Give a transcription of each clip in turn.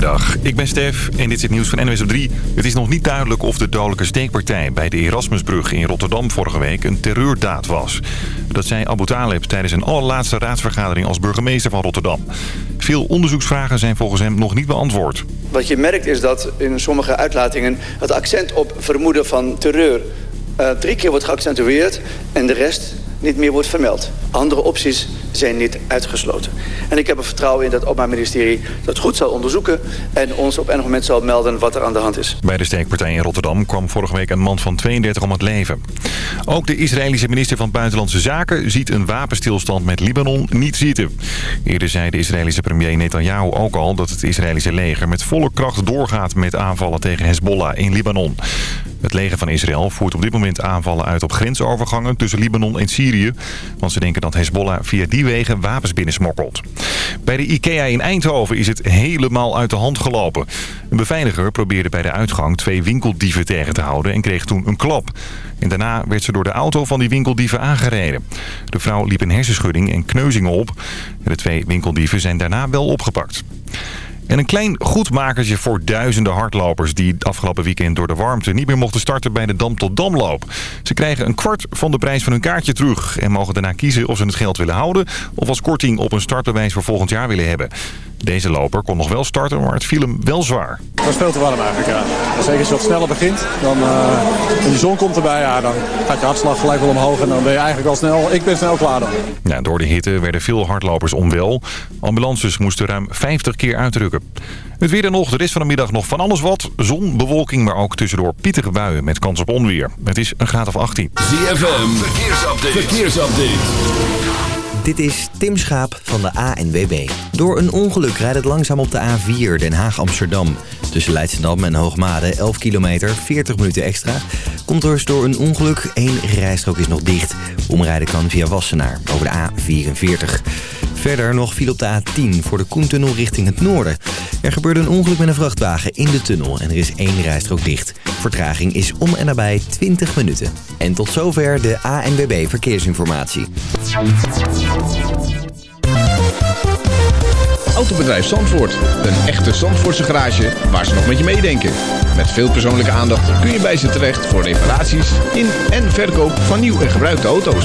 Goedemiddag, ik ben Stef en dit is het nieuws van NWS op 3. Het is nog niet duidelijk of de dodelijke steekpartij bij de Erasmusbrug in Rotterdam vorige week een terreurdaad was. Dat zei Abu Talib tijdens een allerlaatste raadsvergadering als burgemeester van Rotterdam. Veel onderzoeksvragen zijn volgens hem nog niet beantwoord. Wat je merkt is dat in sommige uitlatingen het accent op vermoeden van terreur uh, drie keer wordt geaccentueerd en de rest niet meer wordt vermeld. Andere opties zijn niet uitgesloten. En ik heb er vertrouwen in dat het Openbaar Ministerie dat goed zal onderzoeken... en ons op enig moment zal melden wat er aan de hand is. Bij de steekpartij in Rotterdam kwam vorige week een man van 32 om het leven. Ook de Israëlische minister van Buitenlandse Zaken ziet een wapenstilstand met Libanon niet zitten. Eerder zei de Israëlische premier Netanyahu ook al dat het Israëlische leger met volle kracht doorgaat met aanvallen tegen Hezbollah in Libanon. Het leger van Israël voert op dit moment aanvallen uit op grensovergangen tussen Libanon en Syrië. Want ze denken dat Hezbollah via die wegen wapens binnensmokkelt. Bij de IKEA in Eindhoven is het helemaal uit de hand gelopen. Een beveiliger probeerde bij de uitgang twee winkeldieven tegen te houden en kreeg toen een klap. En daarna werd ze door de auto van die winkeldieven aangereden. De vrouw liep een hersenschudding en kneuzingen op. De twee winkeldieven zijn daarna wel opgepakt. En een klein goedmakertje voor duizenden hardlopers... die het afgelopen weekend door de warmte niet meer mochten starten bij de Dam tot Damloop. Ze krijgen een kwart van de prijs van hun kaartje terug... en mogen daarna kiezen of ze het geld willen houden... of als korting op een startbewijs voor volgend jaar willen hebben. Deze loper kon nog wel starten, maar het viel hem wel zwaar. Het was veel te warm eigenlijk, ja. Zeker als je wat sneller begint, dan, uh, en de zon komt erbij, ja, dan gaat je hartslag gelijk wel omhoog en dan ben je eigenlijk al snel, ik ben snel klaar dan. Ja, door de hitte werden veel hardlopers onwel. Ambulances moesten ruim 50 keer uitdrukken. Het weer dan nog, de rest van de middag nog van alles wat. Zon, bewolking, maar ook tussendoor pittige buien met kans op onweer. Het is een graad of 18. ZFM, verkeersupdate. verkeersupdate. Dit is Tim Schaap van de ANWB. Door een ongeluk rijdt het langzaam op de A4 Den Haag-Amsterdam. Tussen Leidschendam en Hoogmade 11 kilometer, 40 minuten extra. Komt er door een ongeluk, één rijstrook is nog dicht. Omrijden kan via Wassenaar over de A44. Verder nog viel op de A10 voor de Koentunnel richting het noorden. Er gebeurde een ongeluk met een vrachtwagen in de tunnel en er is één rijstrook dicht. Vertraging is om en nabij 20 minuten. En tot zover de ANWB Verkeersinformatie. Autobedrijf Zandvoort. Een echte Zandvoortse garage waar ze nog met je meedenken. Met veel persoonlijke aandacht kun je bij ze terecht voor reparaties in en verkoop van nieuw en gebruikte auto's.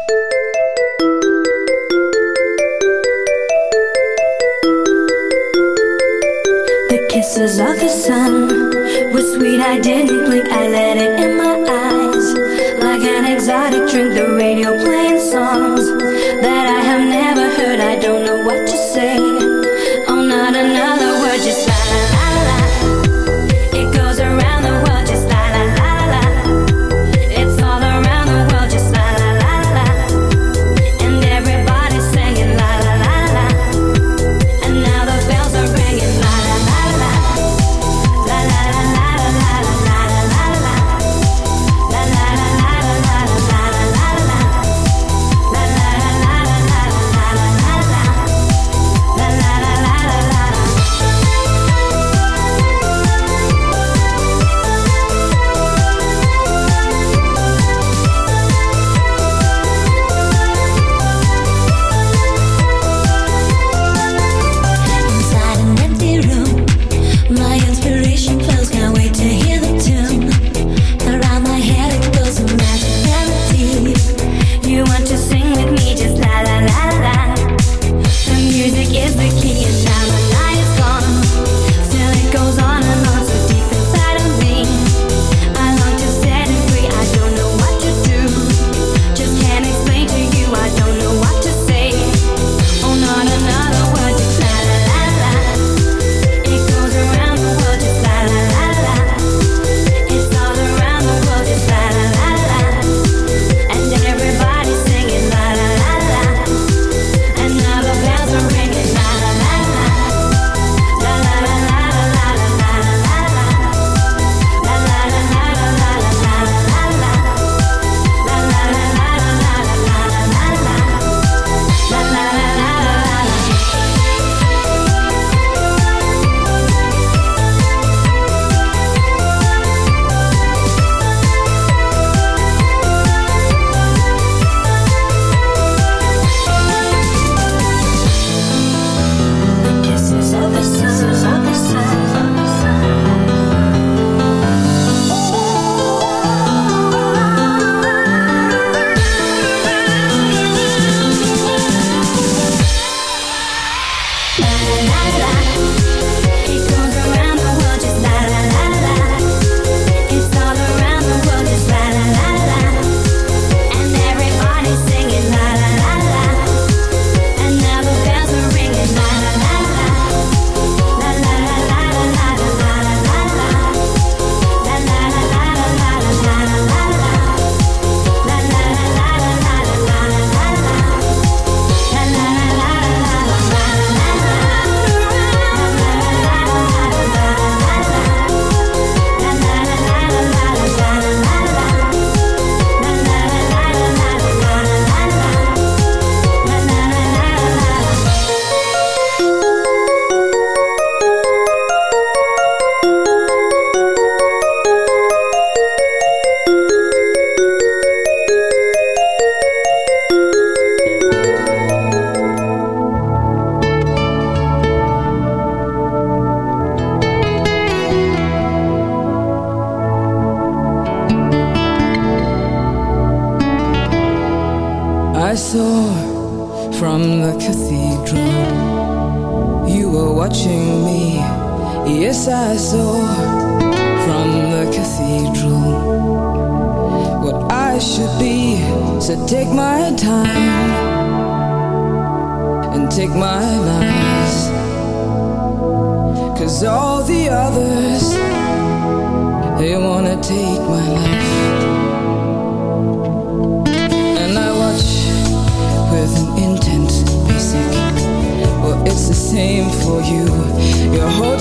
Kisses of the sun were sweet, I didn't blink, I let it in my eyes. Like an exotic drink, the radio playing songs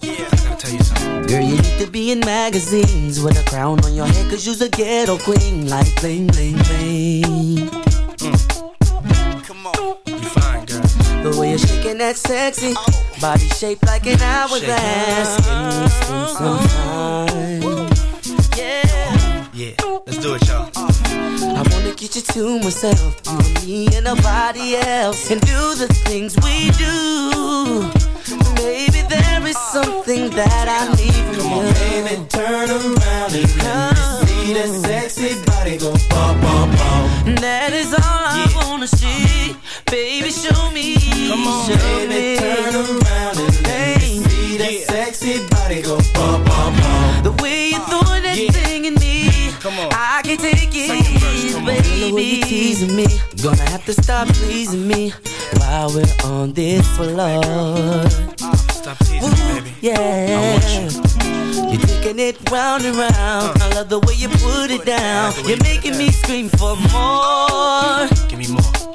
Yeah, I gotta tell you something. Girl, you need to be in magazines with a crown on your head, cause you's a ghetto queen. Like bling, bling, bling. Come on. You fine, girl. The way you're shaking that sexy body shaped like an hourglass. Can we spend some time? Yeah. Yeah, let's do it, y'all. I wanna get you to myself, you and me and nobody else, and do the things we do. Maybe there is something that I need from Come you. on, baby, turn around and let me see that sexy body go bum, bum, bum. That is all I wanna see. Baby, show me. Come on, show baby, me. turn around and let me see that sexy body go bum, bum, bum. The way you're throwing that thing me. Come on. I can take it, baby. The way you're teasing me. Gonna have to stop pleasing me while we're on this floor. Stop teasing me, baby. Yeah. I want you. You're taking it round and round. Uh. I love the way you put it down. You're making me scream for more. Give me more.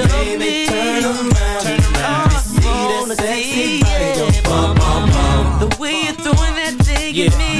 Show Baby, me. turn around Turn around. and see that sexy body go bum, bum, bum. The way you're throwing that thing Yeah, at me.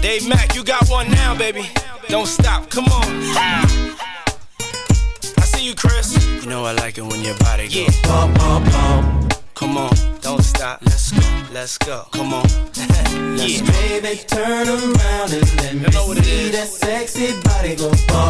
Dave Mack, you got one now, baby. Don't stop. Come on. I see you, Chris. You know I like it when your body goes yeah. bum, bum, bum. Come on, don't stop. Let's go, let's go. Come on. yeah. Baby, turn around and let me see that sexy body go bum,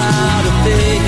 without a face.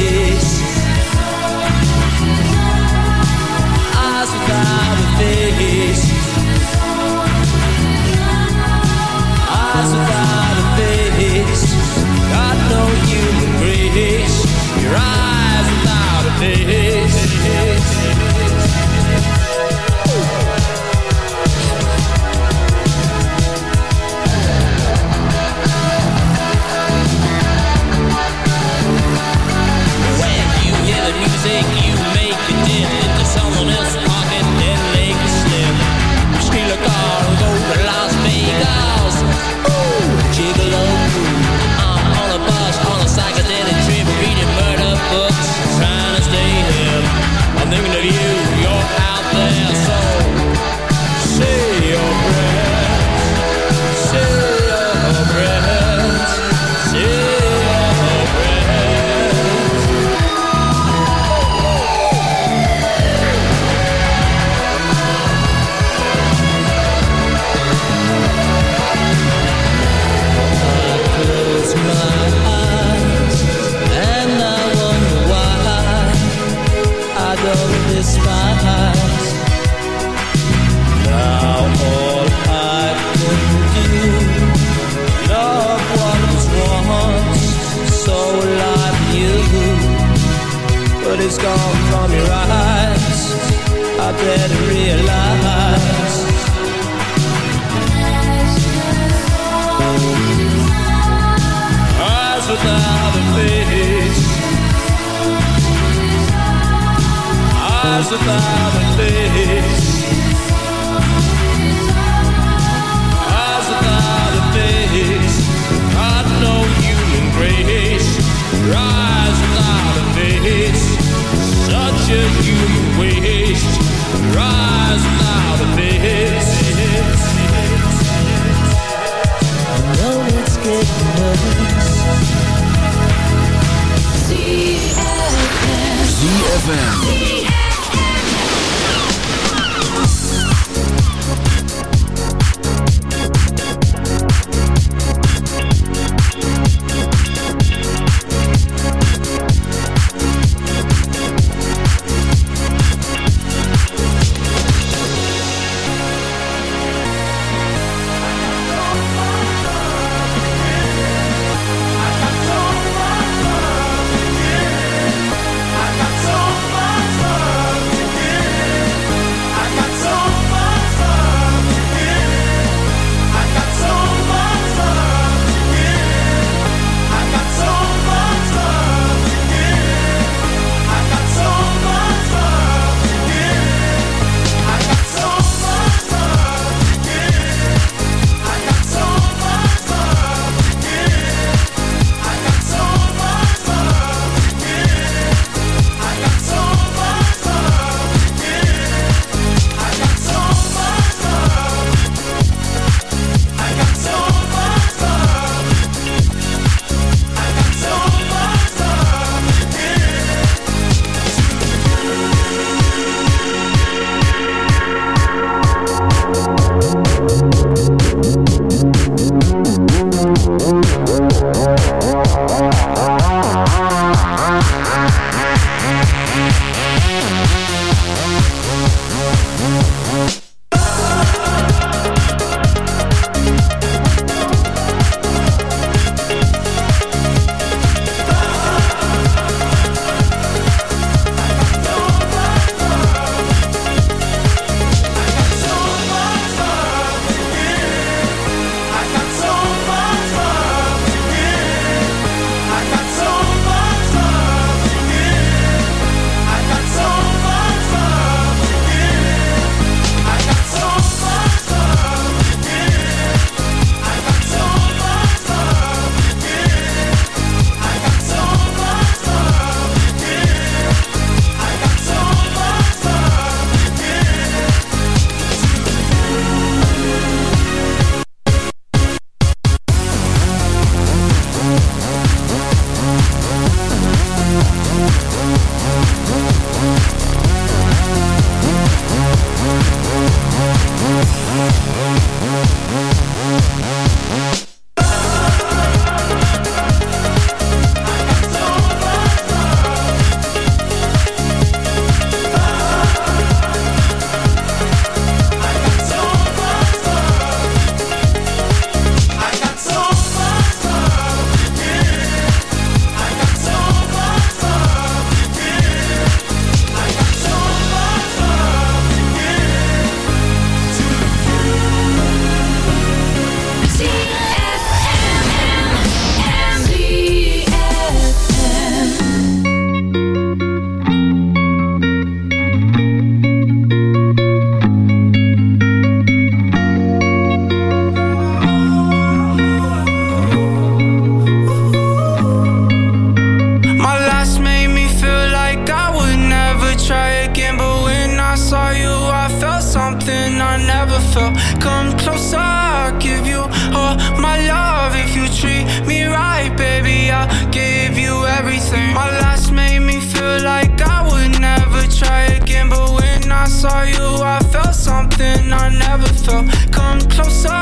felt. Come closer.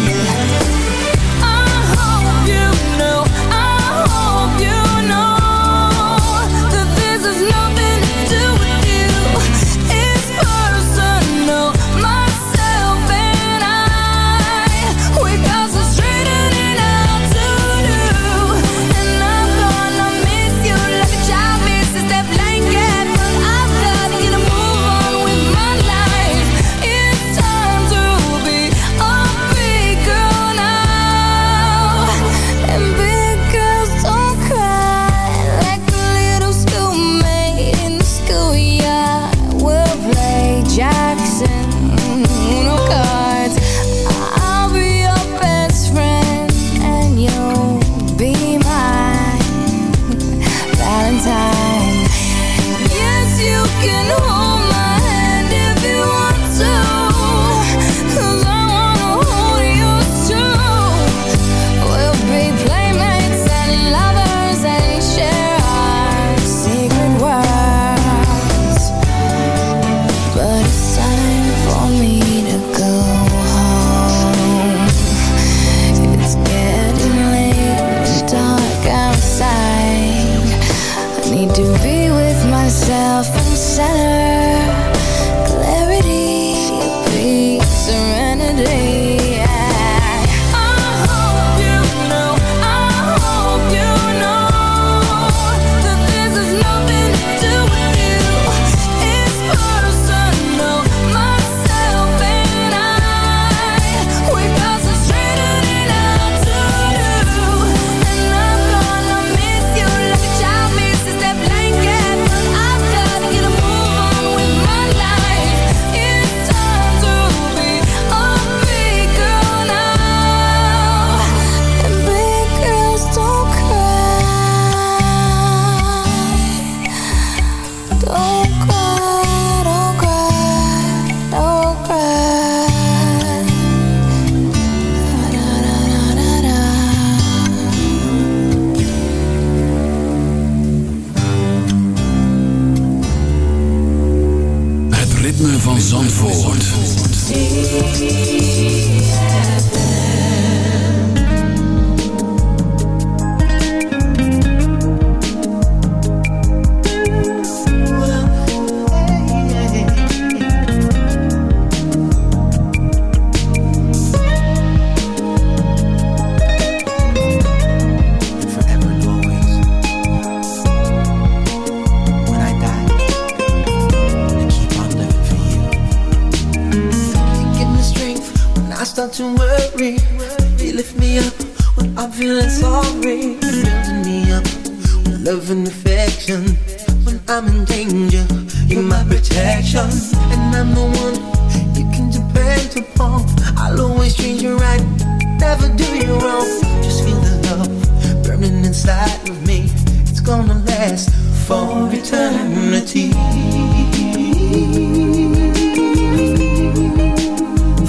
For eternity.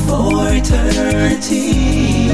For eternity.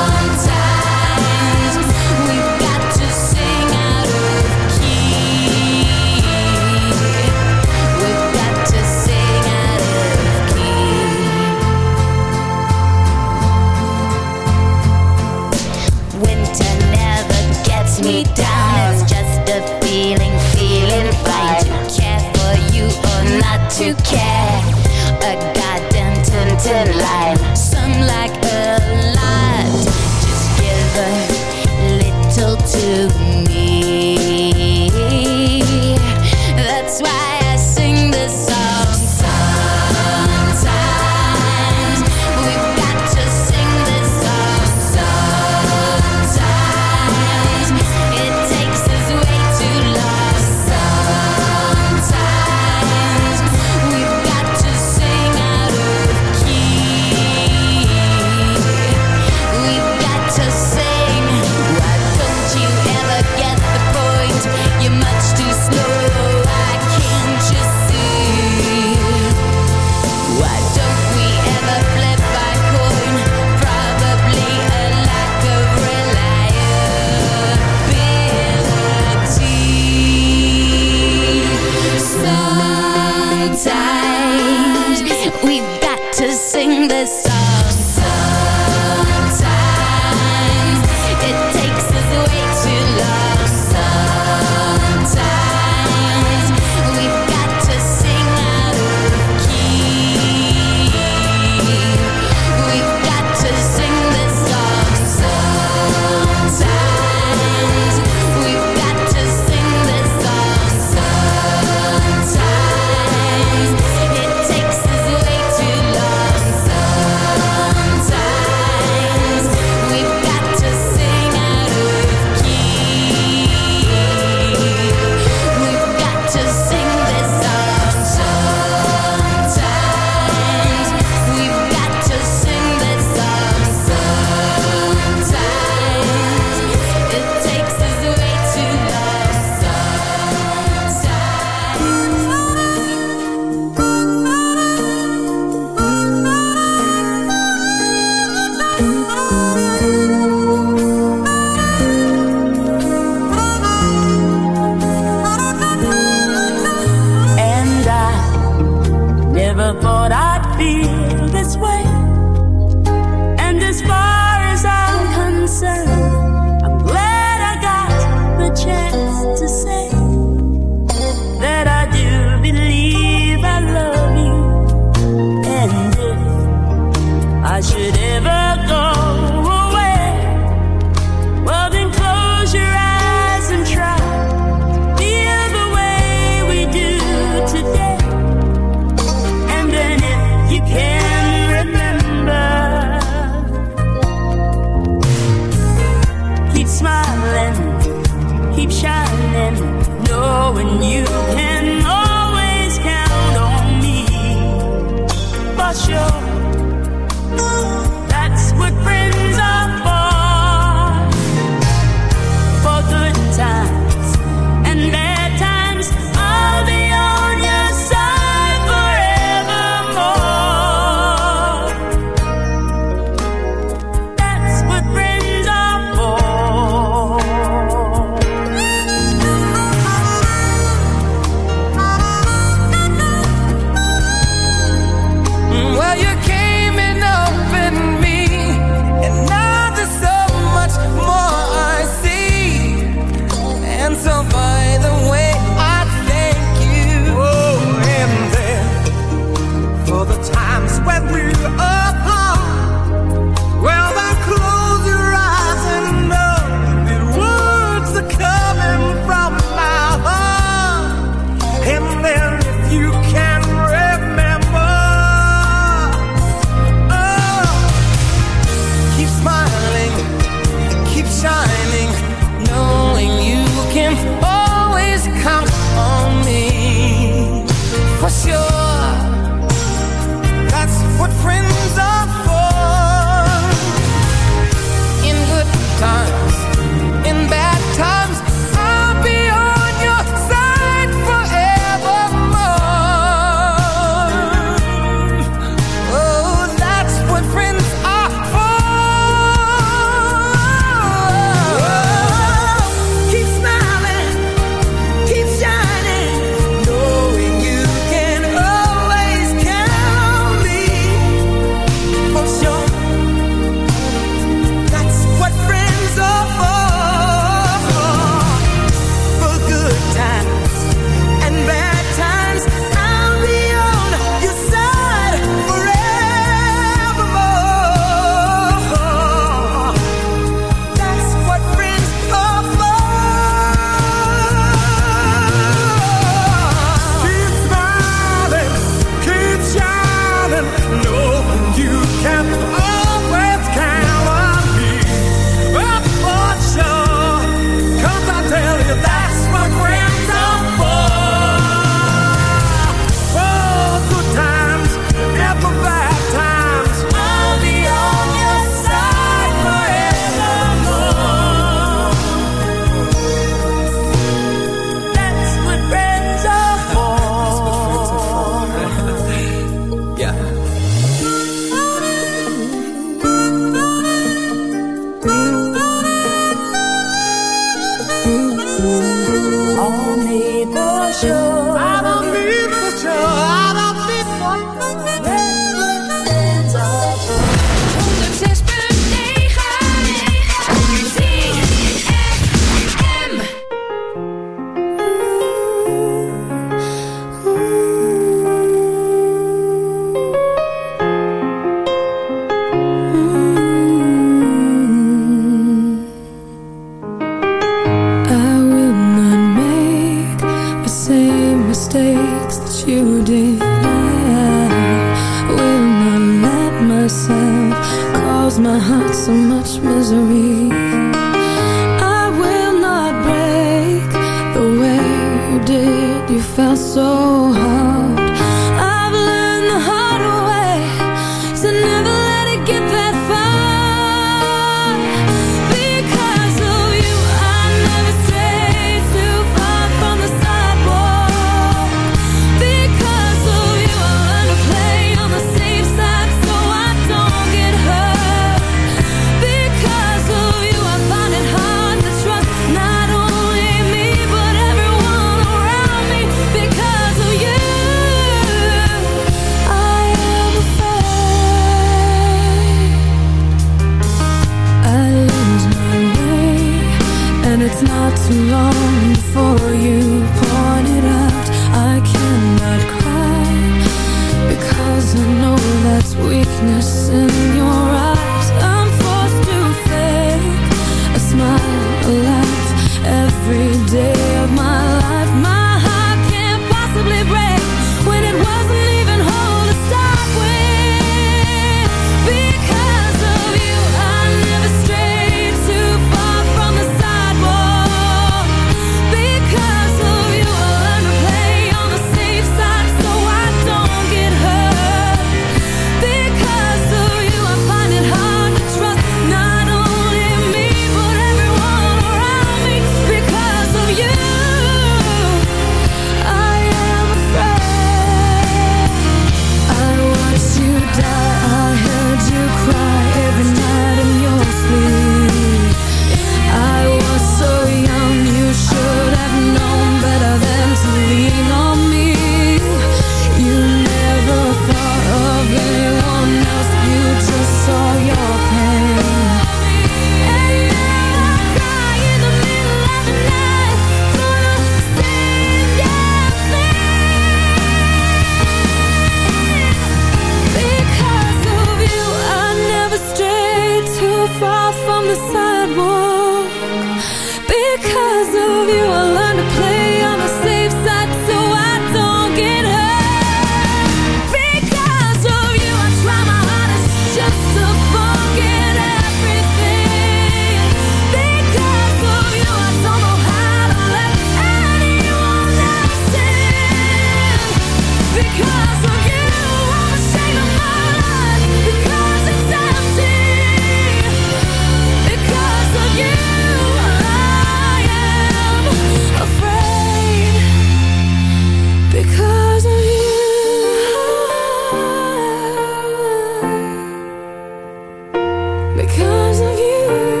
Because of you.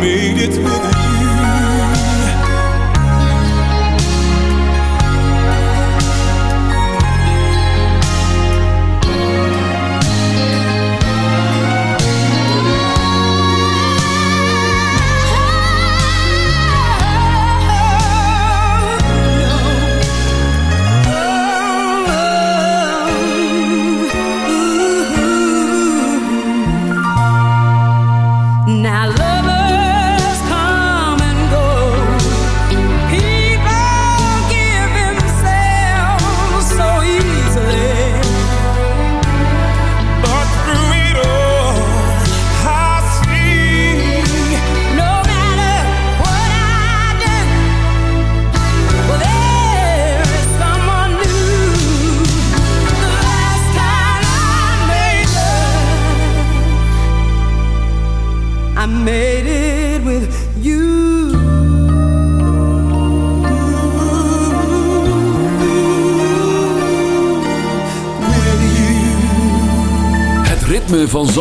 made it with you.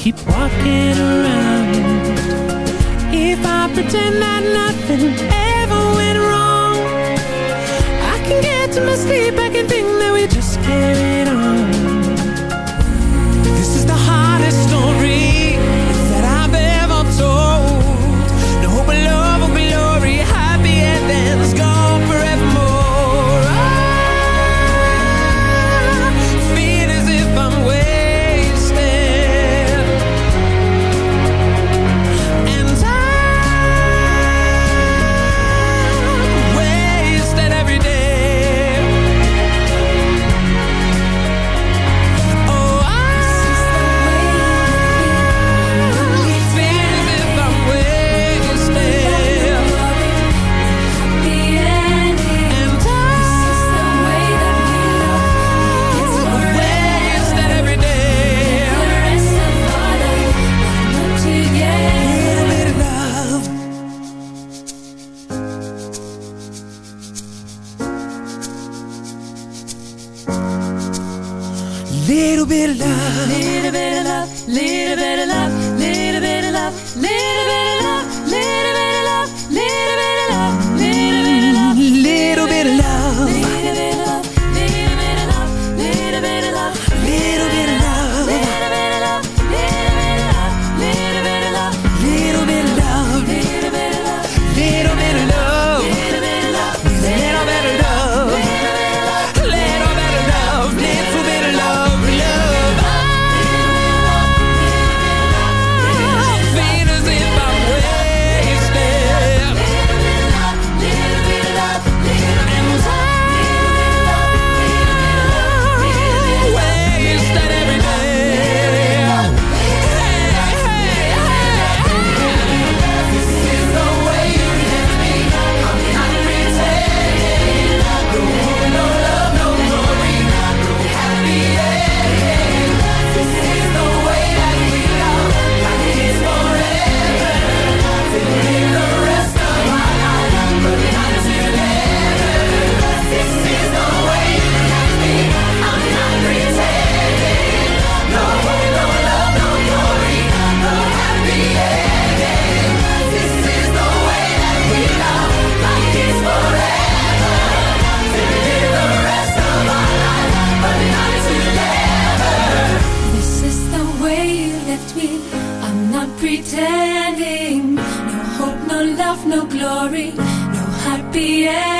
keep walking around. If I pretend that nothing ever went wrong I can get to my sleep no glory, no happy ending.